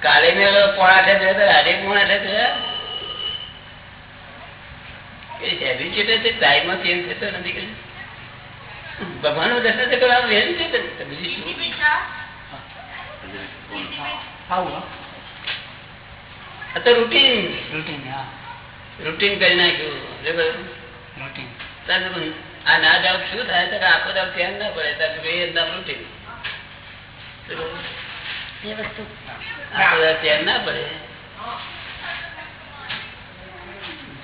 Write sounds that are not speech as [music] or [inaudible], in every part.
કાલે મેં પોણા છે આજે પોણા છે છે ટાઈમમાં ચેન્જ થતો નથી ભગવાનનું દર્શન કરવા હેબિચેટેડ બીજી શું તો રૂટીન રૂટીન રૂટીન કરી નાખ્યું રૂટીન આ ના જાવ શું થાય? તો આખો દાવ ધ્યાન ના પડે. તારે એકદમ ના પડે.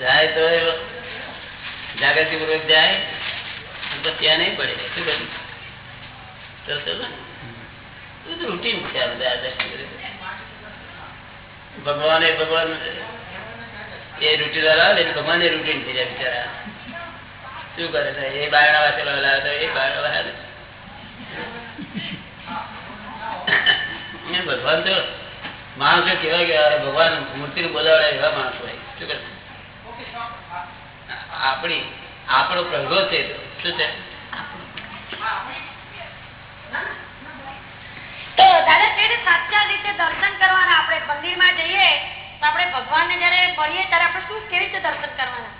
જાય તો જાગૃતિ પૂર્વક જાય તો ત્યાં નહીં પડે. શું બધું? રૂટીન છે આ બધા ભગવાન એ ભગવાન એ રૂટીન વાળા ભગવાન એ રૂટીન થઈ જાય બિચારા. શું કરે છે? એ બારણા વાંચેલો લાવે તો એ બારણા વાળા ભગવાન તો માણસો કેવા ગયા ભગવાન મૂર્તિ બોલાવડે એવા માણસો હોય. શું કરે? આપણી, આપણો પ્રભો છે શું છે? તો દાદા કેવી સાચા રીતે દર્શન કરવાના આપણે મંદિરમાં જઈએ, તો આપણે ભગવાન ને જયારે મળીએ ત્યારે આપણે શું કેવી રીતે દર્શન કરવાના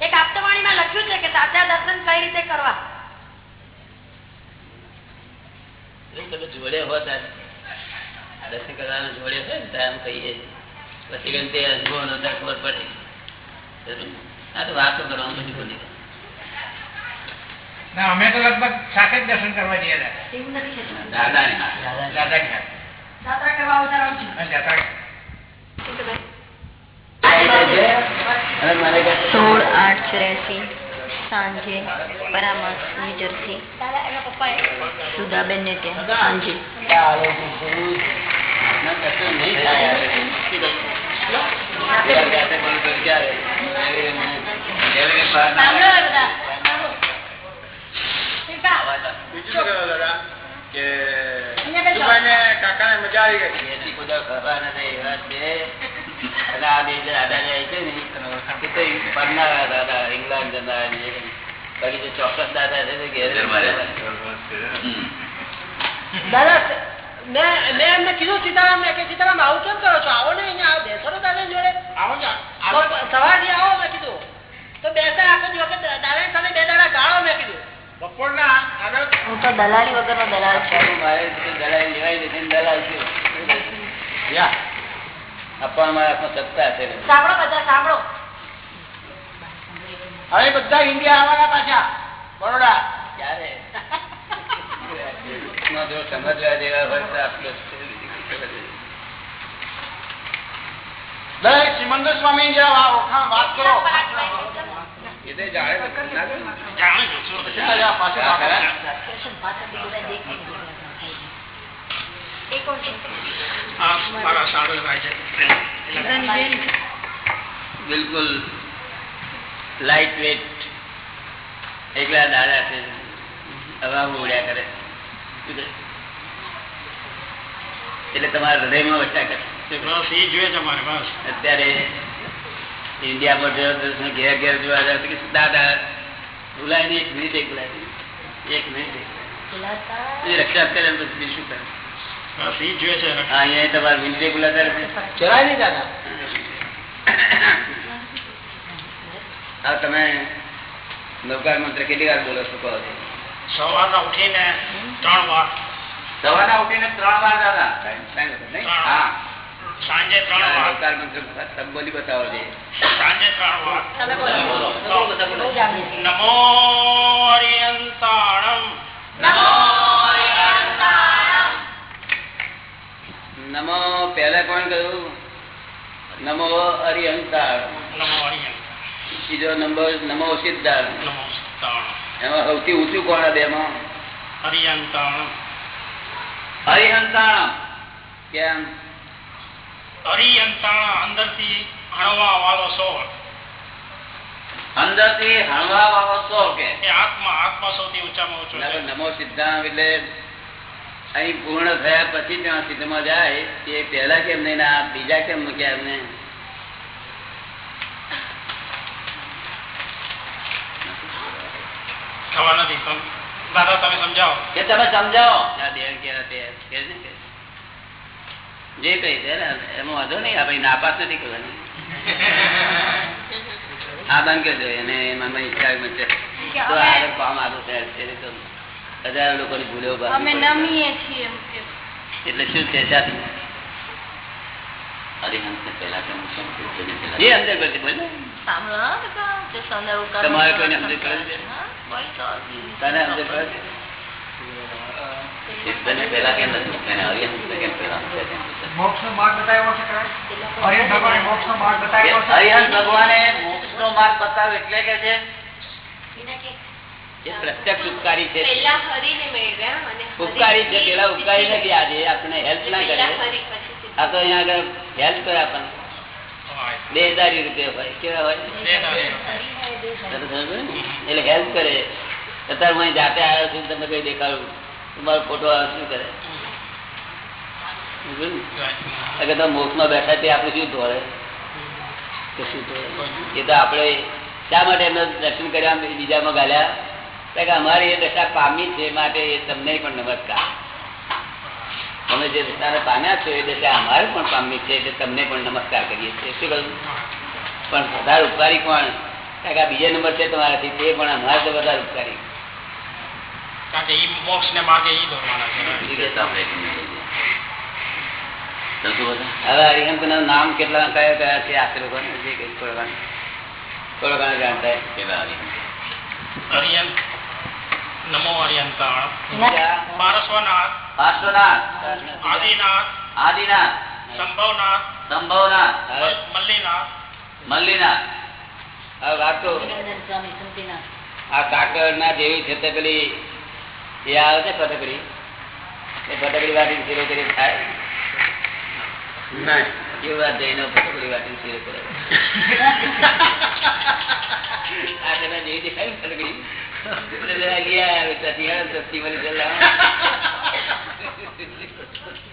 એક આપતવાણીમાં લખ્યું છે કે સાચા દર્શન કઈ રીતે કરવા. તમે જોડે હોત દર્શન કરવાના જોડે હોય ને આમ કહીએ. પછી ગણ તે અનુભવ નો ખબર પડે. આ તો વાતો કરવાનું બધું બોલી અમે તો લગભગ સાથે જ દર્શન કરવા જઈએ એવું નથી થતું. દાદા ને દાદા ખ્યાલ યાત્રા કરવા આવતા રહું છું સોળ આઠ ચોર્યાસી. સાંજે પરામર્શ ન્યૂ જર્સી દાદા એના પપ્પાએ સુધાબેન ને ત્યાં સાંજે કાકા કાકાને મજા આવી ગઈ. ખબર નથી એવા છે. અને આ બે જે દાદા જાય છે ને એ તો પડનારા દાદા ઇંગ્લેન્ડ જતા બાકી જે ચોક્કસ દાદા છે તે ઘેર જ હમ. દાદા મેં મેં એમને કીધું સીતારામ ને કે સીતારામ આવું કેમ કરો છો? આવો ને અહીંયા બેસો ને દાદા જોડે. આવો સવારથી આવો મેં કીધું. તો બેસા આખો જ વખત દાદા સામે બે દાડા ગાળો મેં કીધું. બપોરના હું તો દલાલી વગરનો દલાલ છું. સારું, મારે તો દલાલ લેવાય દલાલ છું. યા. આપવા મારા હાથમાં સત્તા છે સાંભળો બધા સાંભળો. હવે બધા ઇન્ડિયા આવવાના પાછા. બરોડા. ક્યારે? જો સમજવા જેવા હોય તો આપણું દરેક સિમંદર સ્વામી જરા ઓળખાણ વાત કરો. જાણે બધું ના કરે. જરા પાછળ હા, ખરા? એ કોણ છે બિલકુલ લાઈટ વેટ એકલા દાદા છે હવા ઉડ્યા કરે શું કરે? એટલે તમારા હૃદયમાં વચ્ચા કરે અત્યારે ઇન્ડિયામાં જોયો તો તમે ઘેર ઘેર જોવા જાવ તો કે દાદા બોલાય નહીં એક મિનિટ એક બોલાય નહીં. એક મિનિટ એક બોલાય. એ રક્ષા કરે ને પછી બીજું શું કરે તમે નૌકાર મંત્ર કેટલી વાર બોલો છો કહો છો? સવારના ઉઠીને ત્રણ વાર સવારના ઉઠીને ત્રણ વાર દાદા નહીં? હા સાંજે ત્રણ વાર નૌકાર મંત્ર બોલી બતાવો છે સાંજે ત્રણ વાર. નમો કહ્યું નમો અરિહંકાર બીજો નંબર નમો સિદ્ધાર એમાં સૌથી ઊંચું કોણ બે માં હરિહંતાણ હરિહંતાણ કેમ? હરિહંતાણ અંદરથી હણવા વાળો સોળ અંદરથી હણવા વાળો સો કે? આત્મા આત્મા સૌથી ઊંચામાં ઊંચો નમો સિદ્ધાંત એટલે અહીં પૂર્ણ થયા પછી ત્યાં સિદ્ધમાં જાય તે પહેલા કેમ નહીં ને આ બીજા કેમ મૂક્યા એમને? ખબર નથી સમ- દાદા તમે સમજાવો. કે તમે સમજાવો. આ દેહ કેવા તે કે છે ને કે જે કઈ છે ને એમાં વાંધો નહીં આપણે નાપાસ નથી કરવાની. [laughs] આ બંધ કરી દો એને એમાં ઈચ્છા તો આગળ કામ આગળ થયા હજારો લોકોની ભૂલો અમે નમીએ છીએ એમ કે. એટલે શું છે સાથી હરિહંસને પહેલા કેમ છે? તેને પહેલા જે અંદર કરતી બોલ ને સાંભળો હા બધા. જે સંદર ઉકાર તમારે કોઈને સમજ પડે છે? હા, હોય તો. તને સમજ પડે છે? સિદ્ધને પહેલા કેમ નથી એને હરિહંસને કેમ પહેલા નથી કેમ છે? મોક્ષ નો માર્ગ બતાવ્યો છે ખરા? હરિહર ભગવાને મોક્ષ નો માર્ગ બતાવ્યો છે હરિહંસ ભગવાને મોક્ષનો માર્ગ બતાવ્યો એટલે કે છે એ પ્રત્યક્ષ ઉપકારી છે પહેલા હરીને મેળવ્યા અને હરી ઉપકારી છે પેલા ઉપકારી નથી આજે આપણે હેલ્પ ના કરે હરી પછી સિદ્ધ. આ તો અહીંયા આગળ હેલ્પ કરે આપણને હોય. રૂપે હોય કેવા હોય દેહદારી. તમે સમજો ને? એટલે હેલ્પ કરે અત્યારે હું જાતે આવ્યો છું તમને કઈ દેખાડું તમારો ફોટો આવે શું કરે? અગર તમે મોક્ષમાં બેઠા તે આપણે શું ધોળે ધોળે એ તો આપણે શા માટે એમને દર્શન કર્યા બીજામાં ગાલ્યા અમારી એ દશા પામી છે માટે એ તમને પણ નમસ્કાર. તમે જે દશાને પામ્યા છો એ દશા અમારે પણ પામી છે એટલે તમને પણ નમસ્કાર કરીએ છીએ. શું કહ્યું? પણ વધારે ઉપકારી કોણ? કારણ બીજા નંબર છે તમારાથી તે પણ અમારે તો વધારે ઉપકારી. ને? હવે નામ કેટલા કયા કયા છે? આશરે થોડા ઘણા જાણતા. નમો અરિયંતાણ પારસ્વનાથ પાર્શ્વનાથ, આદિનાથ આદિનાથ સંભવનાથ સંભવનાથ મલ્લીનાથ મલ્લીનાથ વાત આ કાકડ ના જેવી છે તે પેલી એ આવે છે ફટકડી એ ફટકડી વાટી શીરો કરી થાય કેવું જઈને ફટકડી વાટી શીરો કરે. [laughs] આ તેના જેવી દેખાય ફટકડી એટલે જરા ગયા આવે ત્યાંથી આવે, સસ્તી મળી ચાલ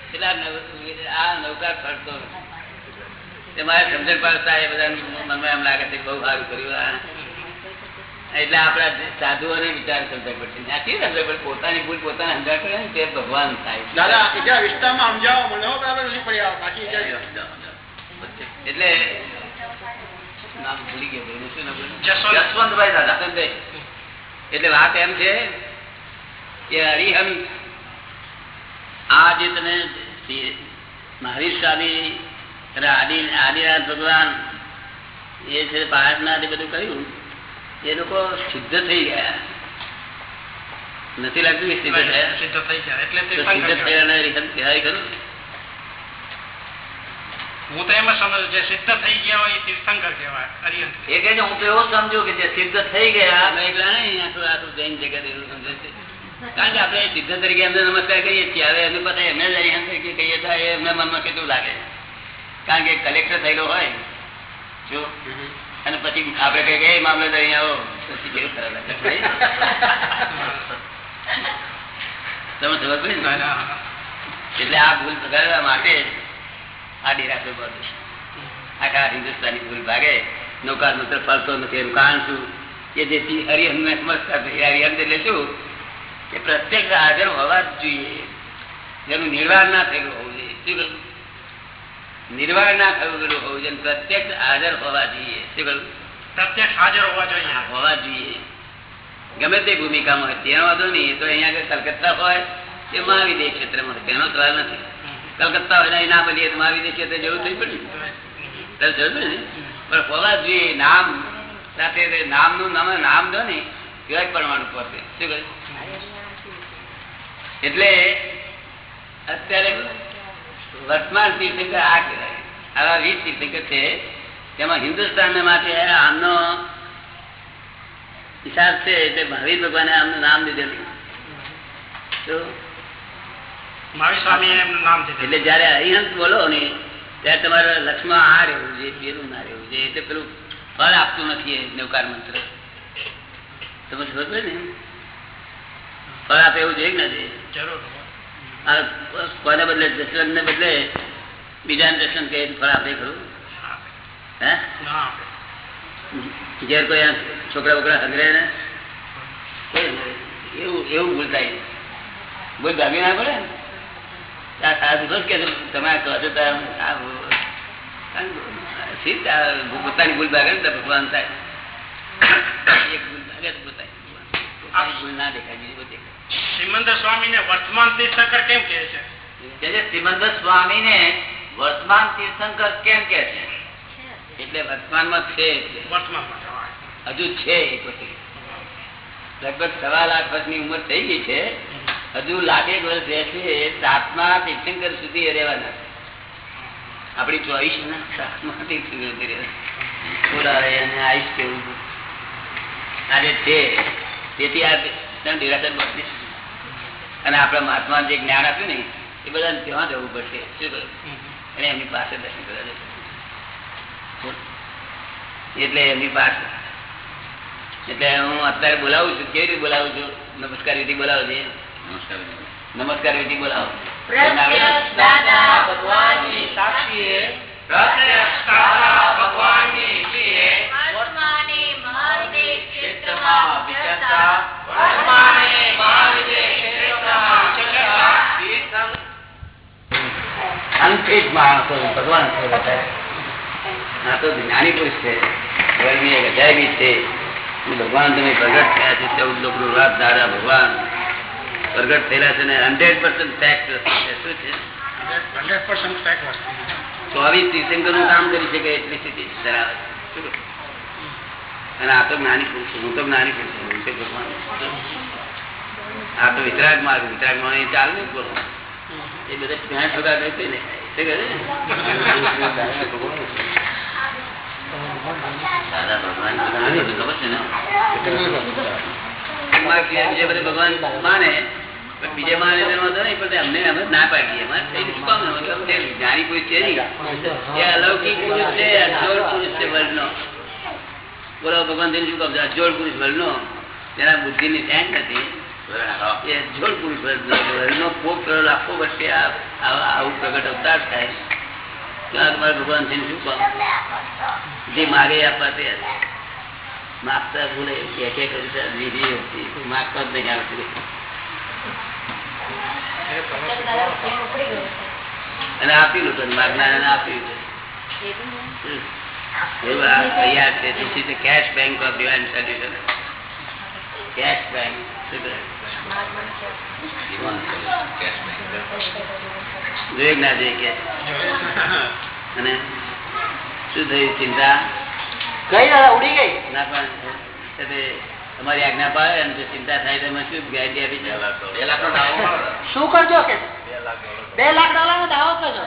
એટલે આ નવ- આ નૌકા ખર્ચો નથી. તે મારે સમજણ પાડતા એ બધા મનમાં એમ લાગે છે બહુ સારું કર્યું આ એટલે આપણા સાધુઓને વિચાર સમજાય પડશે ત્યાંથી સમજાય પડે પોતાની ભૂલ પોતાને સમજાય પડે ને તે ભગવાન થાય દાદા વિસ્તારમાં સમજાવો મને બરાબર નથી પડ્યા બાકી એટલે નામ ભૂલી ગયો જસવંતભાઈ દાદા જસવંતભાઈ. એટલે વાત એમ છે કે હરિહન આ જે તમે મહાવીર સ્વામી આદિ આદિનાથ ભગવાન એ છે ભારતના જે બધું કહ્યું એ લોકો સિદ્ધ થઈ ગયા. નથી લાગતું સિદ્ધ થયા? સિદ્ધ થઈ ગયા એટલે સિદ્ધ થયા હરિહમ કહેવાય ખરું. હું તો એમ સમજુ જે સિદ્ધ થઈ ગયા હોય તીર્થંકર કહેવાય અરિયંત એ કહે હું તો એવું સમજુ કે જે સિદ્ધ થઈ ગયા એટલા નહીં, આખું આખું જૈન જગત એવું સમજે છે. કારણ કે આપણે સિદ્ધ તરીકે એમને નમસ્કાર કરીએ છીએ હવે એમને પછી એમને જ અરિહંત તરીકે કહીએ તો એમના મનમાં કેટલું લાગે. કારણ કે કલેક્ટર થયેલો હોય જો. અને પછી આપણે કઈ કે મામલે અહીંયા આવો. પછી કેવું ખરાબ લાગે [laughs] તમે ખબર પડી એટલે આ ભૂલ સુધારવા માટે જ આ ડેરા બધું. આખા હિન્દુસ્તાની ભૂલ ભાગે. નૌકા મંત્ર ફરતો નથી એનું કારણ શું? કે જેથી હરિહન ને સમજતા નથી હરિહન એટલે શું? કે પ્રત્યેક હાજર હોવા જ જોઈએ. જેનું નિર્વાણ ના થયેલું હોવું જોઈએ. શું કહ્યું? નિર્વાણ ના થયું ગયેલું હોવું જોઈએ પ્રત્યક્ષ હાજર હોવા જોઈએ. શું કહ્યું? પ્રત્યક્ષ હાજર હોવા જોઈએ હોવા જોઈએ. ગમે તે ભૂમિકામાં હોય તેનો વાંધો નહીં. તો અહીંયા આગળ કલકત્તા હોય કે મહાવિદ્ય ક્ષેત્રમાં તેનો સવાલ નથી. કલકત્તા હોય ના બોલીએ તો મહાવિદ્ય તો જરૂર થઈ પડે તમે સમજો ને? પણ હોવા નામ સાથે નામનું નામ નામ દો ને, કહેવાય પડવાનું પડશે શું કહે? એટલે અત્યારે વર્તમાન તીર્થંકર આ કહેવાય. આવા વીસ તીર્થંકર છે. તેમાં હિન્દુસ્તાન માટે આમનો હિસાબ છે એટલે ભાવિ ભગવાને આમનું નામ દીધેલું તો મહાવીર સ્વામી એમનું નામ દીધું એટલે જયારે હરિહંત બોલો ને ત્યારે તમારે લક્ષ્મણ આ રહેવું છે પેલું ના રહેવું છે એટલે પેલું ફળ આપતું નથી નવકાર મંત્ર. તમે સમજો ને? ફળ આપે એવું જોઈએ કે ના જોઈએ? જરૂર. આ કોને બદલે દશરથ ને બદલે બીજા દર્શન કહે ફળ આપે ખરું? હે. ઘેર કોઈ છોકરા બોકરા હંગરે ને? એવું એવું ભૂલતા ભૂલ ભાગી ના પડે? ને પોતાની ભૂલ ભાગે ને ભગવાન થાય. એક ભૂલ ભાગે તો પોતાની ભૂલ ના દેખાય બીજી બધી શ્રીમંદર સ્વામી ને વર્તમાન તીર્થંકર કેમ કે છે? શ્રીમંદર સ્વામી ને વર્તમાન તીર્થંકર કેમ કે છે? એટલે વર્તમાનમાં છે એટલે. વર્તમાનમાં હજુ છે લગભગ સવા લાખ વર્ષની ઉંમર થઈ ગઈ છે. હજુ લાખેક રહેશે સાતમા તીર્થંકર સુધી રહેવાના આપડી ચોવીસ ના, સાતમા તીર્થંકર સુધી રહેવાના. અને કેવું આજે છે, તેથી આ નિરાશન બનશે. અને આપણા મહાત્મા જે જ્ઞાન આપ્યું ને, એ બધાને ત્યાં જવું પડશે શું કહ્યું? અને એમની પાસે દર્શન કરવા. એટલે એમની પાસે એટલે હું અત્યારે બોલાવું છું, કેવી રીતે બોલાવું છું નમસ્કાર વિધિ બોલાવું છે નમસ્કાર વિધિ બોલાવો. પ્રત્યક્ષ દાદા ભગવાનની સાક્ષીએ. પ્રત્યક્ષ દાદા ભગવાનની ઈચ્છીએ વર્તમાને મહાવિદે ક્ષેત્રમાં ક્ષેત્રમાં વિચરતા. વિચરતા વર્તમાને મહાવિદે ક્ષેત્રમાં વિચરતા. તીર્થંકર અનફિટ માણસો ભગવાન છે બધા. આ તો જ્ઞાની પુરુષ છે. વર્ગની એક અજાયબી છે. અને ભગવાન તમે પ્રગટ થયા છે ચૌદ લોકો રાત દાદા ભગવાન. પ્રગટ થયેલા છે ને હંડ્રેડ પર્સન્ટ ફેક્ટ શું છે? હંડ્રેડ પર્સન્ટ ફેક ચોવીસ તીર્થંકરનું કામ કરી શકે એટલી સ્થિતિ ધરાવે? અને આ તો જ્ઞાની પુરુષ હું તો જ્ઞાની પુરુષ હું તો ભગવાન આ તો વિતરાગ માર્ગ વિતરાગમાં ચાલ નહીં બોલો. એ બધા જ્ઞાન છોકરા કઈ ને? દાદા ભગવાન ખબર છે ને? ભગવાન માને ના ન ભગવાન શું કહું અજોડ પુરુષ વર્લ્ડનો તેના બુદ્ધિની ટેન્ક નથી. એ અજોડ પુરુષ વર્લ્ડનો વર્લ્ડનો કોક કરો લાખો વર્ષે આવું પ્રગટ અવતાર થાય. ભગવાન તેને શું કહું જે માગે આપવા છે. માગતા ભૂલે કે કે કરી છે વિધિ હોતી. માગતા જ નહીં આવતી અને આપી લોકોને માગનારાને આપી તૈયાર છે. જોઈએ ના જોઈએ અને શું થયું ચિંતા? કઈ દાદા ઉડી ગઈ. ના પણ તમારી આજ્ઞા પાડે અને જો ચિંતા થાય તો શું ગેરંટી આપી છે? બે લાખનો શું કરજો કે? બે લાખ ડોલર. નો દાવો કરજો.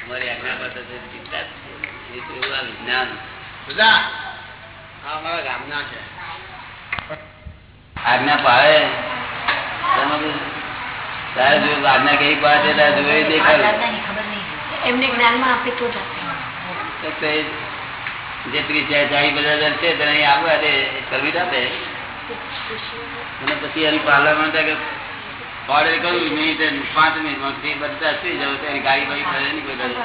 તમારી આજ્ઞા પાડે ચિંતા જ છે. એ તો એવું આ વિજ્ઞાન. બધા આ અમારા ગામના છે. આજ્ઞા પાડે? તારે જો આજ્ઞા કેવી પાડે છે તારે જોઈ દેખાડું. એમને જ્ઞાનમાં આપે તો જ તો તે જેટલી ચાય ચાય બધા છે તેને અહીં આવવા દે સર્વિસ આપે અને પછી એની પાર્લામેન્ટ કે ઓર્ડર કર્યું મિનિટ અને પાંચ મિનિટમાં તે બધા સુઈ જાવ તો એની ગાડી બાડી કરે નહીં કોઈ દાડો.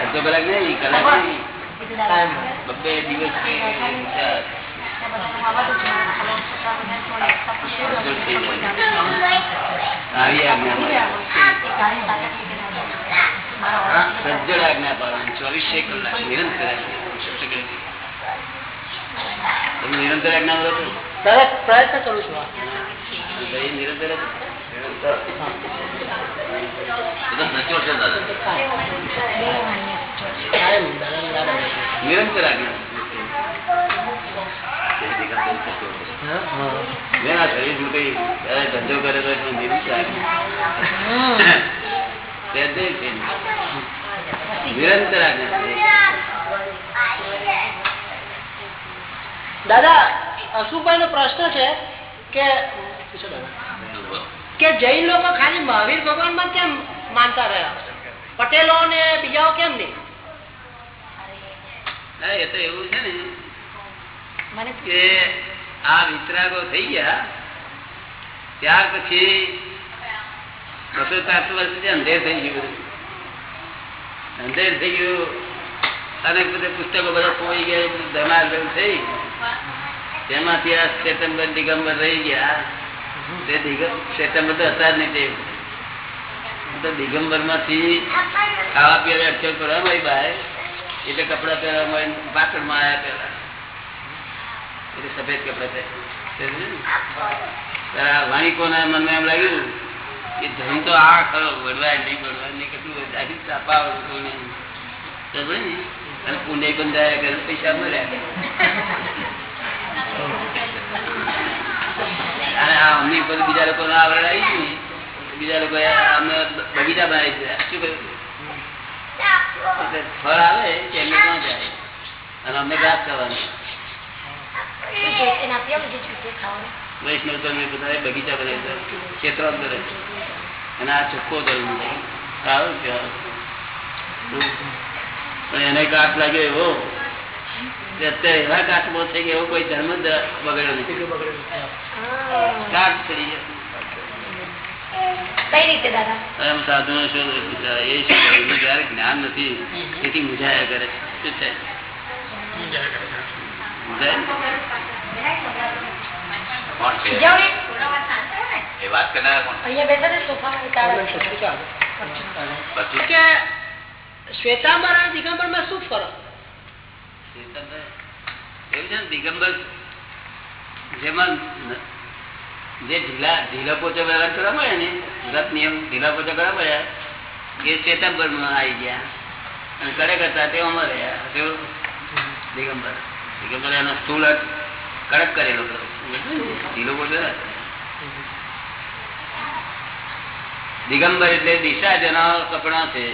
અડધો કલાક નહીં કલાક નહીં બબ્બે દિવસ આવી આજ્ઞા સજ્જડ આજ્ઞા પાડવાની ચોવીસે કલાક નિરંતર આજ્ઞા. નિરંતર આજ્ઞા બોલો તરત પ્રયત્ન કરું છું આજ્ઞા. મેં આ શરીર કઈ ધંધો કરે તો નિરંતર આજ્ઞા. નિરંતર દાદા અશુભાઈ નો પ્રશ્ન છે કે કે જૈન લોકો ખાલી મહાવીર ભગવાનમાં કેમ માનતા રહ્યા? પટેલો ને બીજાઓ કેમ નહીં? એ તો એવું છે ને કે આ વિતરાગો થઈ ગયા ત્યાર પછી દિગંબર રહી ગયા. તે હતા જ તે દિગંબરમાંથી ખાવા પીવા અક્ષર કરવા મળી બહાર એટલે કપડા પહેરવા મળી પાટણમાં આવ્યા પેલા સફેદ કપડા આ વાણિકોના મનમાં એમ લાગ્યું કે ધન તો આ ખરો વડવાય નહીં વડવાય નહીં કેટલું આખી ચાપા આવતું નહીં. અને પુણ્ય પણ કરે પૈસા મળ્યા. અને આ અમની ઉપર બીજા લોકો આવી બીજા લોકો અમને બગીચા બનાવી દીધા. શું કહ્યું ફળ આવે કે એમને ક્યાં જાય? અને અમને ઘાસ કરવાનું. વૈષ્ણવ તો બધા બગીચા બનાવી દીધા. અંદર. અને આ ચોખ્ખો ધર્મ સારું પણ એને કાટ લાગ્યો એવો અત્યારે એવા કાટમાં છે કે એવો કોઈ ધર્મ જ બગડ્યો નથી. કાટ દાદા? એમ સાધુ નો શું એ શું જયારે જ્ઞાન નથી તેથી મુજાયા કરે શું છે? મુજાય. એ વાત કરનારા કોણ? અહીંયા બેઠા છે સોફામાં વિચારો છે. બધું કે શ્વેતાંબર અને દિગંબરમાં શું ફરક? એવું છે ને દિગંબર જેમાં જે ઢીલા ઢીલા પોચો વ્યવહાર કરવા મળે ને વ્રત નિયમ ઢીલા પોચો કરવા મળ્યા એ શ્વેતાંબરમાં આવી ગયા. અને કરે હતા તે અમર રહ્યા તેઓ દિગંબર. દિગંબર એનો સ્થુલ કડક કરેલો હતો. ઢીલો પોચો ના હતો. દિગંબર એટલે દિશા જેના કપડા છે.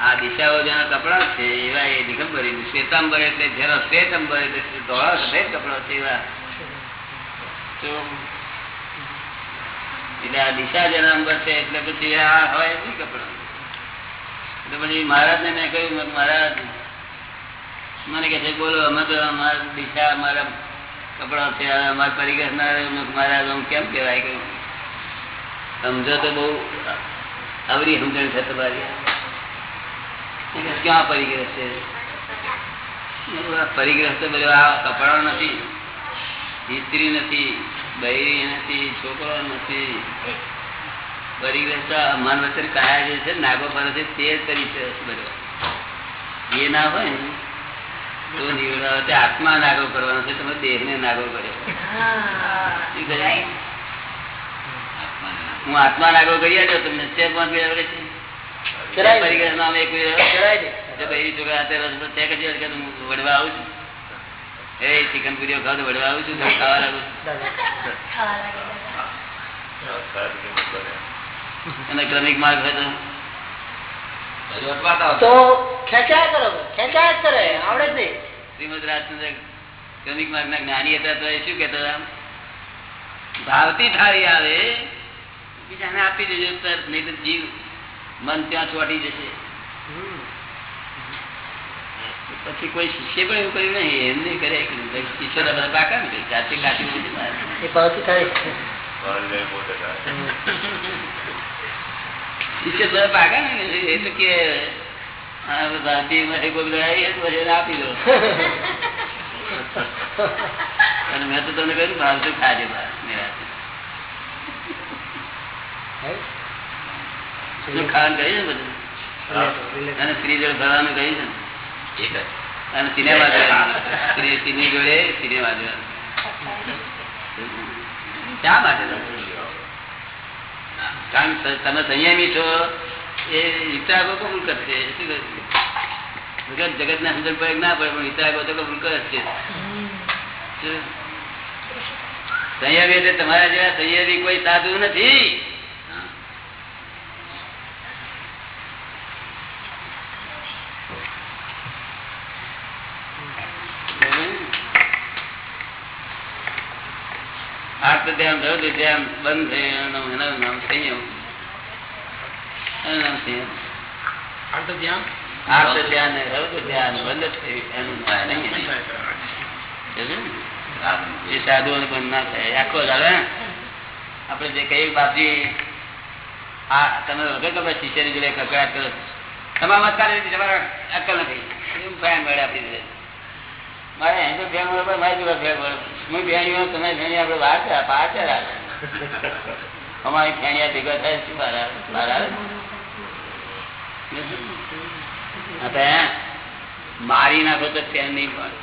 આ દિશાઓ જેના કપડા છે એવા એ દિગંબર શ્વેતાંબર એટલે જેનો શ્વેતંબર એટલે ધોળા સફેદ કપડા છે એવા. તો એટલે આ દિશા જેના અંબર છે એટલે પછી આ હોય નહીં કપડા. એટલે પછી મહારાજ ને મેં કહ્યું મહારાજ મને કે છે બોલો અમે તો અમારા દિશા અમારા કપડા છે અમારા પરિગ્રહ ના મહારાજ હું કેમ કહેવાય? કહ્યું સમજો તો બહુ અવરી સમજણ છે તમારી. ક્યાં પરિગ્રહ છે? પરિગ્રહ તો બધો આ કપડા નથી સ્ત્રી નથી બૈરી નથી છોકરો નથી. પરિગ્રહ તો મન વચન કાયા જે છે નાગો પર છે તે જ પરિચય બધો. એ ના હોય ને તો નિવડાવે. આત્મા નાગો કરવાનો છે તમે દેહ ને નાગો કર્યું? હું આત્મા નાગો કરી આવ્યો તમને તે પણ કરી આવડે છે. ક્રમિક માર્ગ તો બધું અટવાતા તો ખેંચાયા કરો ખેંચાયા કરે આવડે જ નહીં. શ્રીમદ રાજચંદ્ર ક્રમિક માર્ગ ના જ્ઞાની હતા તો એ શું કેતા ભાવતી થાળી આવે બીજાને આપી દેજો તરત નહીં તો જીવ મન ત્યાં ચોટી જશે. પછી કોઈ શિષ્ય પણ એવું કર્યું નહીં એમ નહીં કરે શિષ્ય તો બધા પાકા ને જાતે કાઢી શિષ્ય તો બધા પાકા ને એ તો કે ભારતીયમાંથી કોઈ બધા પછી આપી દો. [laughs] અને મેં તો તમને કહ્યું ભાવ તો ખાજે બહાર નિરાંતે. શું ખાવાનું કહ્યું છે બધું? અને છે ને? અને સિનેમા જોવાનું. જોડે સિનેમા જોવાનું. શા માટે કારણ કે તમે સંયમી છો એ વિતરાગો કબૂલ કરશે. શું કરશે જગત જગત ના સમજણ ના પડે પણ વિતરાગો તો કબૂલ કરશે છે? સંયમી એટલે તમારા જેવા સંયમી કોઈ સાધુ નથી. ધ્યાન રૌદ્ર ધ્યાન બંધ થઈ એનું એનું નામ સંયમ એનું નામ સંયમ આર્થ ધ્યાન ને રૌદ્ર ધ્યાન બંધ થઈ એનું નામ સંયમ. સમજ્યું ને? એ સાધુઓને પણ ના થાય. આખો દાડો આપણે જે કઈ બાપજી આ તમે વગર ખબર શિષ્યની જોડે કકડાટ કરો. તમારા મત કાઢી તમારા અક્કલ નથી. એવું ફાયન મળે આપણી મારે એમ તો મળે પણ મારી જોડે મળે હું ભેણી તમે ભેણી આપડે બહાર છે બહાર છે અમારી ફેણિયા ભેગા થાય, શું બહાર? બહાર આવે? મારી નાખો તો ફેન નહીં કહ્યું?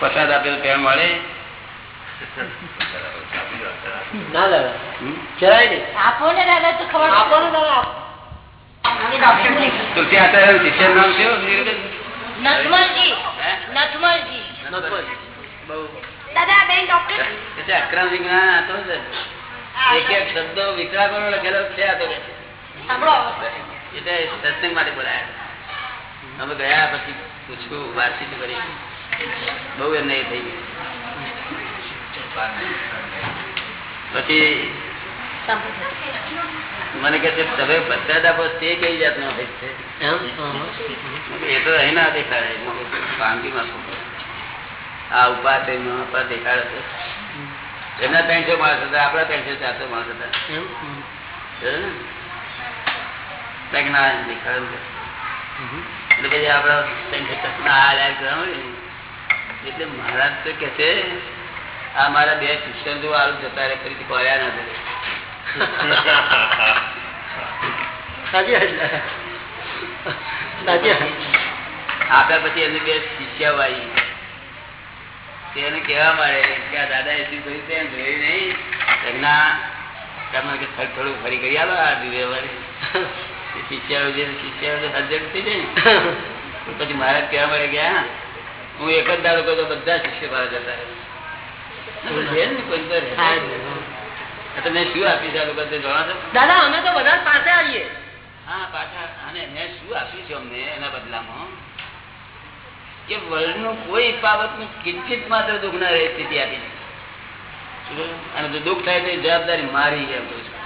પ્રસાદ આપેલો ફેન મળે? ના દાદા. જરાય નહીં. આપો ને દાદા તો ખબર આપો. ને દાદા સત્સંગ માટે બોલાયા. અમે ગયા પછી પૂછ્યું વાતચીત કરી. બહુ એમને એ થઈ ગયું. પછી મને કે છે તમે બધા આપો તે કઈ જાતનો અભેદ છે એ તો અહીં ના દેખાડે શાંતિમાં આ ઉપાસ ઉપાસ દેખાડે છે એમના ત્રણસો માણસ હતા આપડા ત્રણસો ચારસો માણસ હતા એમ? ને? ના દેખાડે. એટલે પછી આપડા ત્રણસો ચારસોના આ લાયક એટલે મહારાજ તો કે છે આ મારા બે શિક્ષણ જો આવું જતા રે ફરીથી કોર્યા ના વાત. આપ્યા પછી એમની બે શિષ્યા વાળી. તેને કહેવા મળે કે આ દાદા એ શું કહ્યું તેમ જોયું નહીં. તેમના તમને કે થોડું થોડું ફરી કરી આવે આ દિવ્ય વાળી શિષ્યાઓ જે શિષ્યાઓ [laughs] તો હજર થઈ જાય ને. પછી મહારાજ કહેવા મળે ગયા હા એક જ દાડો કહ્યું બધા શિષ્ય મારા જતા રહે. તમે શું આપી છે લોકો તે દાદા અમે તો બધા પાસે આવીએ. હા પાછા અને મેં શું આપ્યું છે અમને એના બદલામાં? કે વર્લ્ડનું કોઈ બાબતનું કિંચિત માત્ર દુઃખ ના રહે સ્થિતિ આપી છે. શું કહ્યું? અને જો દુઃખ થાય તો જવાબદારી મારી એમ કહું છું.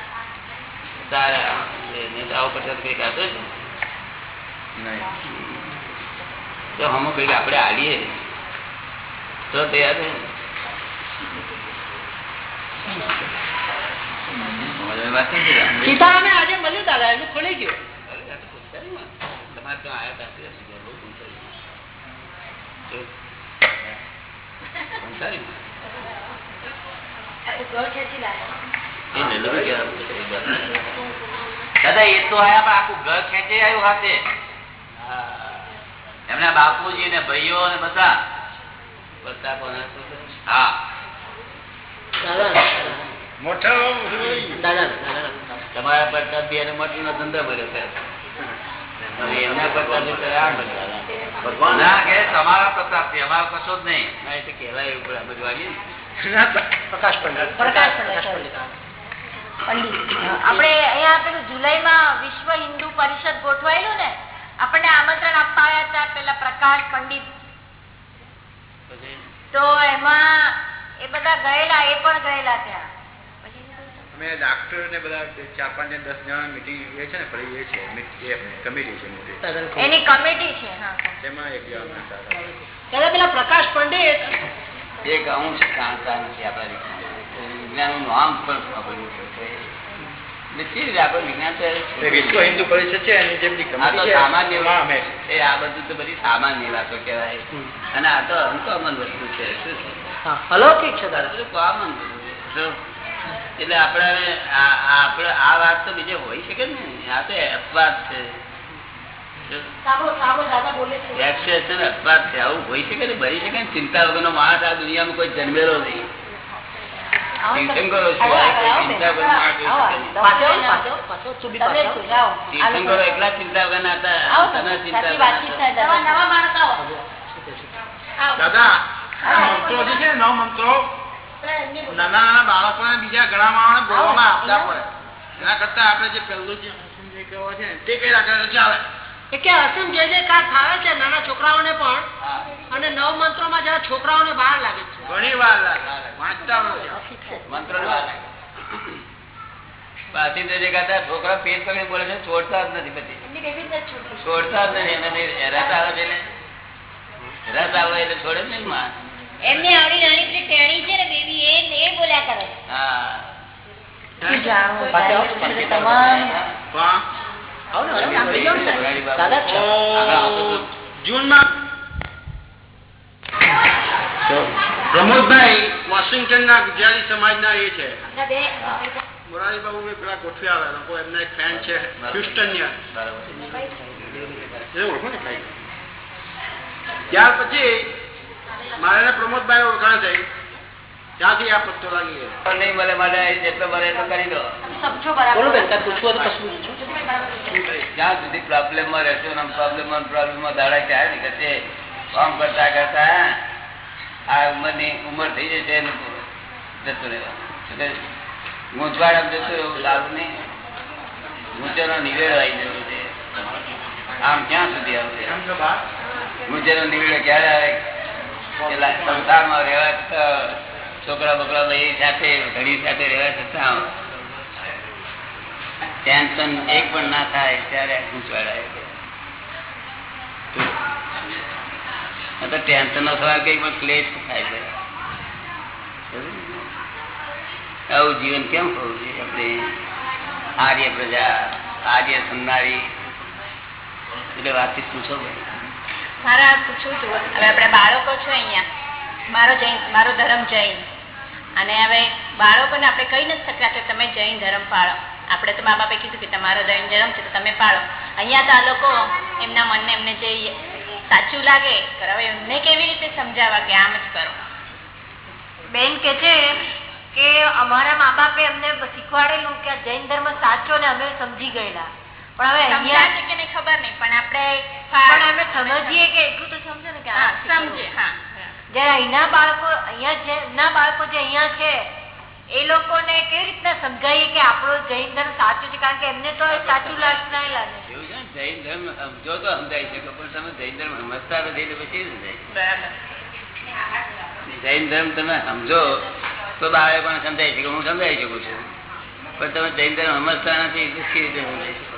તારા આવો પ્રસાદ કઈ ખાતો છે? તો હમ કંઈક આપણે આવીએ તો તૈયાર છે? સીતારામે આજે મળ્યું દાદા એનું ખોલી ગયું. તમારે દાદા એ તો આયા પણ આખું ઘર ખેંચી આવ્યું હાથે હા. એમના બાપુજી ને ભાઈઓ ને બધા બધા તો. હા મોટા તમારા ધંધો ભર્યો છે. એમના પ્રતાપ ભગવાન. ના કે તમારા પ્રતાપથી અમારો કશો જ નહીં. ના, એ તો કહેવાય એવું પણ બધું પ્રકાશ પંડિત. પ્રકાશ પંડિત. પ્રકાશ પંડિત. હા. પંડિત. આપણે અહીંયા પેલું જુલાઈમાં વિશ્વ હિન્દુ પરિષદ ગોઠવાયેલું ને આપણને આમંત્રણ આપવા આવ્યા હતા પેલા પ્રકાશ પંડિત. તો એમાં એ બધા ગયેલા એ પણ ગયેલા ત્યાં. અમે ડાક્ટર ને બધા ચાર પાંચ દસ જણા મીટિંગ એ છે ને ફરી એ છે કમિટી છે મોટી. એની કમિટી છે તેમાં એક જણા પેલા પ્રકાશ પંડિત. એક અંશ જાણતા નથી આપણા વિજ્ઞાનનું નામ પણ સાંભળ્યું છે. છે છે સામાન્ય એ આ બધું તો બધી સામાન્ય વાતો કેવાય અને આ તો અનકોમન વસ્તુ છે. શું છે? હા અલૌકિક છે દાદા? એટલે આપણે આપણે આ વાત તો બીજે હોય શકે ને? આ તો અપવાદ છે. શું? સાંભળો સાંભળો દાદા બોલે છે. એક્સેસ છે ને અપવાદ છે. આવું હોઈ શકે ને? બની શકે ને? ચિંતા વગરનો માણસ આ દુનિયામાં કોઈ જન્મેલો નહીં. તીર્થંકરો એકલા ચિંતા વગરના હતા દાદા. માણસ મંત્રો મંત્રો. નાના નાના બાળકોને માણસ ને પણ અને નવ મંત્રોમાં જરા છોકરાઓને બહાર લાગે છે ઘણી વાર લાગે મંત્ર જે કહેતા છોકરા પેટ પકડી બોલે છે છોડતા જ નથી પછી છોડતા જ નથી એને રસ આવે છે રસ આવે એટલે છોડે જ નહીં માં એમની આવડી નાની પેલી ટેણી છે ને બેબી એ એ બોલ્યા કરે. ને, ને. પ્રમોદભાઈ વોશિંગ્ટન ના ગુજરાતી સમાજના એ છે. મોરારી બાબુ પેલા ગોઠવી આવે લોકો એમના એક ફેન છે હ્યુસ્ટનની એ ઓળખો ને ભાઈ. ત્યાર પછી મારે પ્રમોદભાઈ ઓળખાણ થઈ ત્યાંથી આ પત્તો લાગી ગયો? નહીં મળે મારે જેટલો મળે એટલો કરી દો. બોલો બેન કાંઈ પૂછવું તો કશું જ્યાં સુધી પ્રોબ્લેમ રહેશો ને પ્રોબ્લેમમાં દાડા ક્યારે નીકળશે કામ કરતા કરતા આ ઉંમરની ઉંમર થઈ જશે જતો જતું રહેવાનું. ગૂંચવાડ જતું એવું સારું નહીં. ગૂંચેનો નિવેડો આવી જવો છે આમ ક્યાં સુધી આવશે ગૂંચેનો નિવેડો ક્યારે આવે? સંસારમાં રહેવા છોકરા બકરા ભાઈ સાથે ઘણી સાથે રહેવા છતાં ટેન્શન એક પણ ના થાય, ત્યારે ગૂંચવાડ તો ટેન્શન નો કઈ પણ ક્લેશ થાય છે. આવું જીવન કેમ હોવું જોઈએ આપણે? આર્ય પ્રજા, આર્ય સંનારી. એટલે વાતચીત પૂછો ભાઈ. મારા પૂછવું છું. હવે આપણે બાળકો છે અહીંયા. મારો જૈન, મારો ધર્મ જૈન. અને હવે બાળકોને આપણે કહી નથી શકતા કે તમે જૈન ધર્મ પાળો. આપણે તો મા બાપે કીધું કે તમારો જૈન ધર્મ છે તો તમે પાળો. અહીંયા તો આ લોકો એમના મનને એમને જે સાચું લાગે. હવે એમને કેવી રીતે સમજાવવા કે આમ જ કરો? બેન કે છે કે અમારા મા બાપે અમને શીખવાડેલું કે જૈન ધર્મ સાચો ને અમે સમજી ગયેલા. પણ હવે સમજાય અહીંયા છે કે નહીં ખબર નહીં પણ આપણે પણ અમે સમજીએ કે એટલું તો સમજો ને કે આ હા, શીખવું. સમજે હા. જયારે અહીંના બાળકો અહીંયા જે ના બાળકો જે અહીંયા છે એ લોકોને કેવી રીતના સમજાવીએ કે આપણો જૈન ધર્મ સાચું છે? કારણ કે એમને તો એ સાચું લાગ ના લાગે. એવું છે ને? જૈન ધર્મ સમજો તો સમજાઈ શકો પણ તમે જૈન ધર્મ સમજતા નથી પછી સમજાય? બરાબર. જૈન ધર્મ તમે સમજો તો બાળક પણ સમજાય છે કે હું સમજાવી શકું છું. પણ તમે જૈન ધર્મ સમજતા નથી કેવી રીતે સમજાય. હવે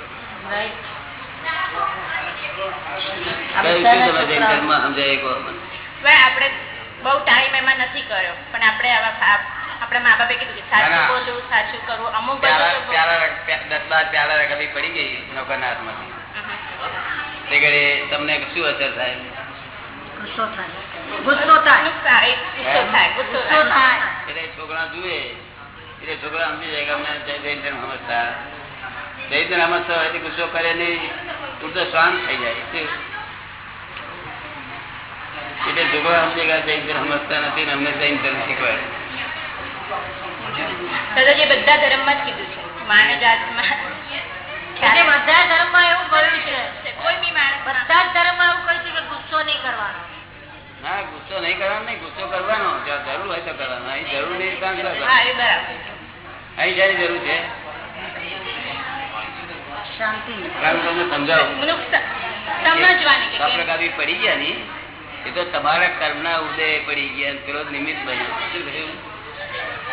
આપણે બહુ ટાઈમ એમાં નથી કર્યો. પણ આપણે આપણા મા બાપે કીધું કે સાચું ના, ના. બોલવું સાચું કરવું. અમુક પ્યાલા બધું તો બહુ- પ્યાલા પ્યા- દસ બાર પ્યાલા રખાવી પડી ગઈ નોકરના હાથમાંથી. તે ઘડી તમને શું અસર થાય? ગુસ્સો થાય. ગુસ્સો થાય. ગુસ્સો થાય ગુસ્સો ગુસ્સો થાય. એટલે છોકરા જુએ એટલે છોકરા સમજી જાય કે અમને જૈન જૈન ધર્મ સમજતા. ધર્મ સમજતા ગુસ્સો કરે નહીં તું તો શાંત થઈ જાય. એટલે છોકરા સમજે કે જૈન ધર્મ સમજતા નથી ને અમને જૈન ધર્મ શીખવાડે દાદાજી બધા ધર્મમાં જ કીધું છે. માનવ જાતમાં એટલે બધા ધર્મમાં એવું કહ્યું છે. કોઈ બી માણસ બધા ધર્મમાં એવું કહ્યું છે કે ગુસ્સો નહીં કરવાનો. ના ગુસ્સો નહીં કરવાનો નહીં ગુસ્સો કરવાનો. જ્યાં જરૂર હોય તો કરવાનો. અહીં જરૂર નહીં શાની જરૂર છે. શાંતિ. કારણ તમને સમજાવું. સમજવાની કે આ કેમ પ્રકારની પડી ગયા ની એ તો તમારા કર્મના ઉદય પડી ગયા પેલો નિમિત્ત બન્યો. શું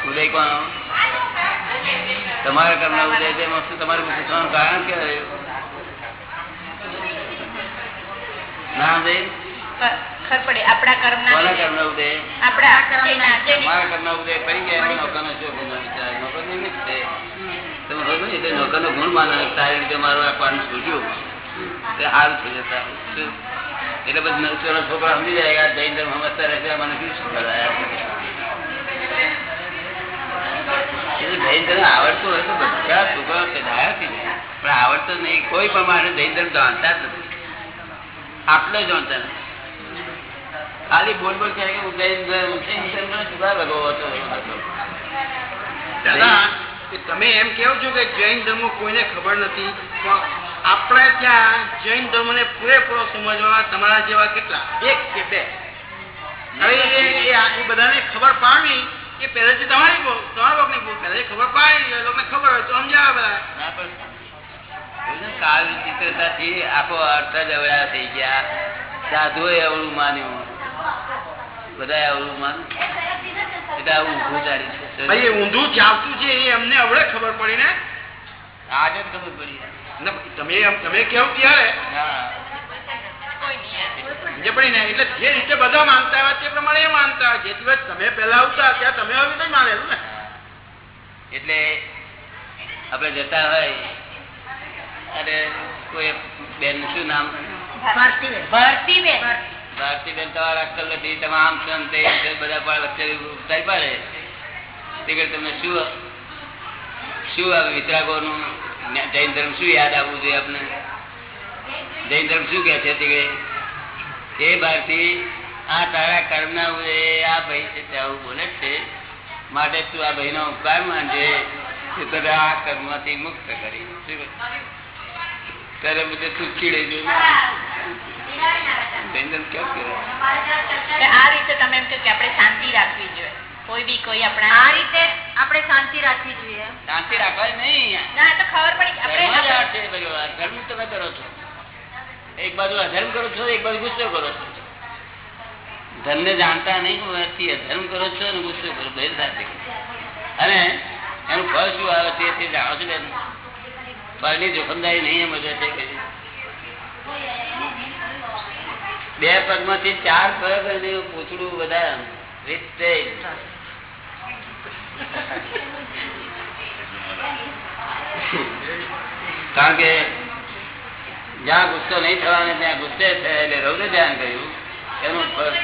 ઉદય કોણ? તમારા કર્મના ઉદય છે શું તમારે પૂછવાનું કારણ કે ના ઉદય ખર પડે આપણા કર્મ ના લીધે. કર્મના ઉદય? આપણા કર્મ ના તમારા ઉદય પડી ગયા નોકરો નોકરનો શું ગુનો વિચાર? નોકર નિમિત્ત છે. તમે ખબર ને ગુણ માને સારી રીતે મારું આ પાન છૂટ્યું તે સારું થઈ જતા એટલે પછી નવસો છોકરા સમજી જાય જૈન ધર્મ સમજતા રહેશે મને શું શીખવાડાય જૈન ધર્મ આવડતું હોય બધા આવડતો નહીં. કોઈ પણ જૈન ધર્મ જ નથી. આટલો જાણતા ખાલી બોલ બોલ કે હું તમે એમ કેવો છો કે જૈન ધર્મ કોઈને ખબર નથી પણ આપણે ત્યાં જૈન ધર્મ ને પૂરેપૂરો સમજવા તમારા જેવા કેટલા? એક કે બે. હવે એ- બધાને ખબર પાડવી એ પહેલેથી તમારી ભૂલ, તમારા લોકોની ભૂલ પહેલેથી ખબર પાડી લોકોને ખબર હોય તો સમજાવે બધા. કાળ વિચિત્રતાથી અર્થ જ થઈ ગયા. સાધુએ અવળું માન્યું. બધા અવળું માન? એટલે આવું ઊંધું ચાલ્યું છે ઊંધું ચાલતું છે એ અમને અવડે ખબર પડી ને. આજે જ ખબર પડી તમે તમે કેવું ત્યારે? હા. કોઈ નહીં સમજે પડી ને? એટલે જે રીતે બધા માનતા હોય તે પ્રમાણે એ માનતા હોય. જે દિવસ તમે પેલા આવતા ત્યાં તમે આવી નહીં માનેલું ને. એટલે આપણે જતા હોય અને કોઈ બેન શું નામ? ભારતીબેન. ભારતીબેન. તમારા અક્કલ નથી તમે આમ બધા પણ વચ્ચે ઉતારી પાડે. તે તમને શું શું આવે વિતરાગોનું જૈન ધર્મ શું યાદ આવવું જોઈએ આપણે જૈન ધર્મ શું કે છે? તે? એ ભારતી આ તારા કર્મના ઉદય આ ભાઈ છે આવું બોલે છે. માટે તું આ ભાઈનો ઉપકાર માનજે તને આ કર્મમાંથી મુક્ત કરી. ત્યારે બધે તું ચીડે જો ધર્મ આ રીતે તમે એમ કે આપણે શાંતિ રાખવી જોઈએ. કોઈ બી કોઈ આપણા આ રીતે આપણે શાંતિ રાખવી જોઈએ. શાંતિ રાખવાય નહીં ના તો ખબર પડી આપણે આ છે બધો. અધર્મ તમે કરો છો. એક બાજુ અધર્મ કરો છો એક બાજુ ગુસ્સો કરો છો. ધર્મને જાણતા નહીં અધર્મ કરો છો અને ગુસ્સો કરો બે સાથે અને એનું ફળ શું આવે છે તે જાણો છો બેન ફળની જોખમદારી નહીં એમ છે. કે બે પગમાંથી ચાર પગ અને પૂછડું બધા રીતે. કારણ કે જ્યાં ગુસ્સો નહીં થવાનો ત્યાં ગુસ્સે છે એટલે રૌદ્ર ધ્યાન કર્યું. એનું ફળ